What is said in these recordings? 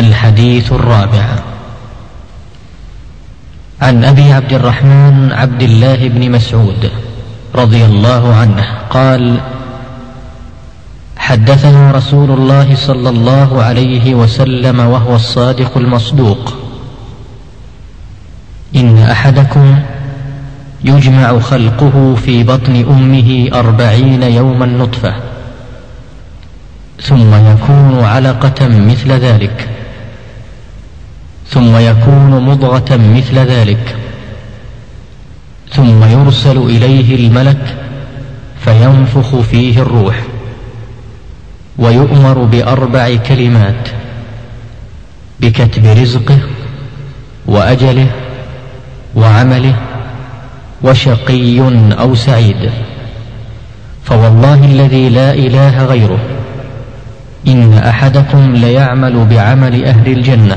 الحديث الرابع. عن أبي عبد الرحمن عبد الله بن مسعود رضي الله عنه قال حدثنا رسول الله صلى الله عليه وسلم وهو الصادق المصدوق. إن أحدكم يجمع خلقه في بطن أمه أربعين يوما نطفة ثم يكون علقة مثل ذلك. ثم يكون مضغة مثل ذلك. ثم يرسل إليه الملك فينفخ فيه الروح ويؤمر بأربع كلمات بكتب رزقه وأجله وعمله وشقي أو سعيد. فوالله الذي لا إله غيره إن أحدكم ليعمل بعمل أهل الجنة.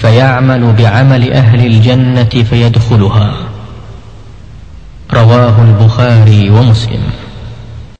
فيعمل بعمل أهل الجنة فيدخلها. رواه البخاري ومسلم.